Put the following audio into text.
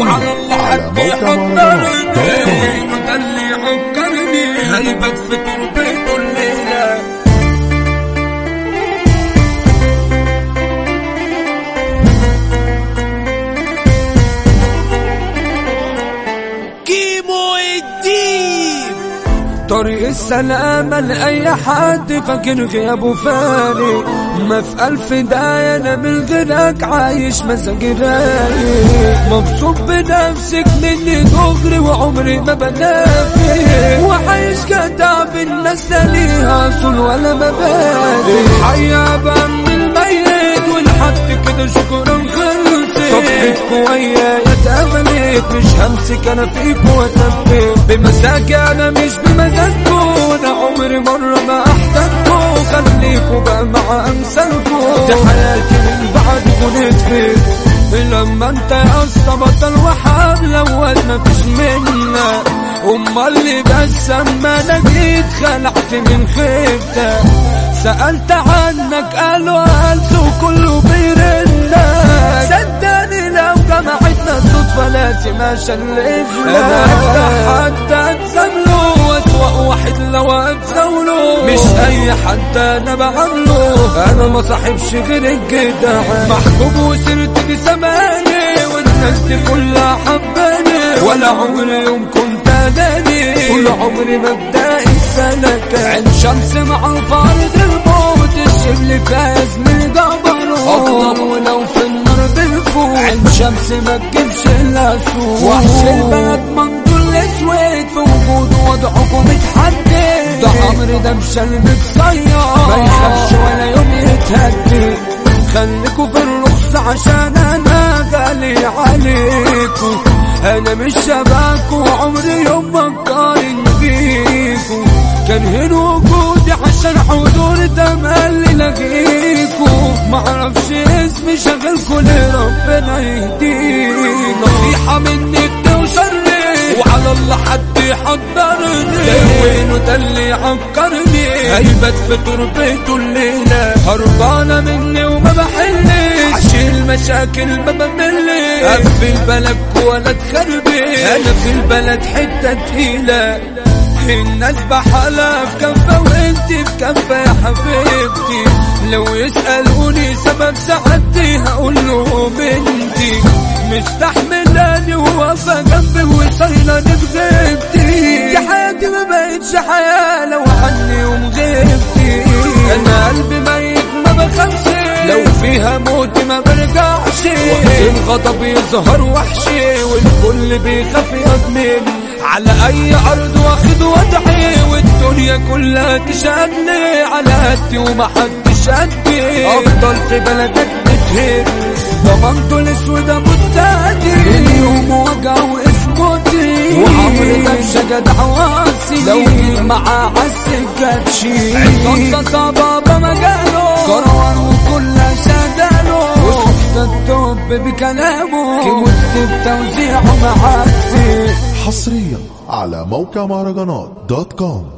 وعلى الله على مهرجانات دوت كوم. ده اللي يعكرني هيبت في طريق السلامة لأي حد فاكر غيابه فارق ما في ألف داية أنا من غيرك عايش مزاج رايق مبسوط بنفسك مني دغري وعمري ما بنافق وعايش جدع بالناس لا ليها أصول ولا مبادئ. الحياة بقى من الميت والحد كده شكرا خلصت صفحتكوا ويايا اتقبلت مش همسك أنا فيكوا واتبت بمزاجي أنا مش بمزاجكوا أنا عمري مرة ما احتاجكوا خليكوا بقى مع امثالكوا دي حياتي من بعدكوا نتفت لما أنت يا أسطى بطل وحاب لو ما فيش منك أمال اللي بس أما أنا جيت خلعت من خيبتك. سألت عنك قالوا هلس وكله بيرنك اشلف أنا حد اتزامله واسوأ واحد لو اتزاوله مش أي حد أنا بعمله أنا ما صاحبش غير الجدع محبوب وسرت بزماني والناس دي كلها حباني ولا عمري يوم كنت اناني طول عمري مبدأ السلكة عين شمس مع الفرد الموت الشبل فاز؟ بالفوت عين شمس ما تجيبش الا سوق وحش البلد منظور الاسود في وجوده وضعكم متحدد. ده عمري ده مشل متصير ما يخافش ولا يوم يتهدد. خليكوا في الرخص عشان أنا غالي عليكوا أنا مش شبهكوا عمري يوم ما اقارن بيكوا كان هنا يهديك نصيحة مني وشري وعلى الله حد يحضرني. وينه ده اللي عكرني هيبت في تربته الليلة. هربانة مني وما بحلش عشيل مشاكل ما بملش قفل بلدك ولا تخربي. أنا في البلد حتة تقيلة الناس بحالها في كفة وانت في كفة يا حبيبتي. لو يسألوني سبب سعادتي هقول لهم انتي مستحملاني وواقفة جنبي وصايلاني بغيبتي يا حياتي ما بقتش حياة لو عني يوم غيبتي. أنا قلبي ميت ما بخافش لو فيها موت ما برجعش. وقت الغضب يظهر وحشي والكل بيخاف يضمن على أي أرض واخد وضعي والدنيا كلها تشهدني. على قدي ومحدش أفضل في بلدك بتهد ضمنته الاسود ابو التادي اليوم وجع واسمتي وعمري ده بشجع واسي لو جيت معاه عالسكاتشي عصام صعبة بمجاله. كروان وكل شداله وصفت التوب بكلامه. كيموت بتوزيعه معدي حصريا على موقع مهرجانات دوت كوم.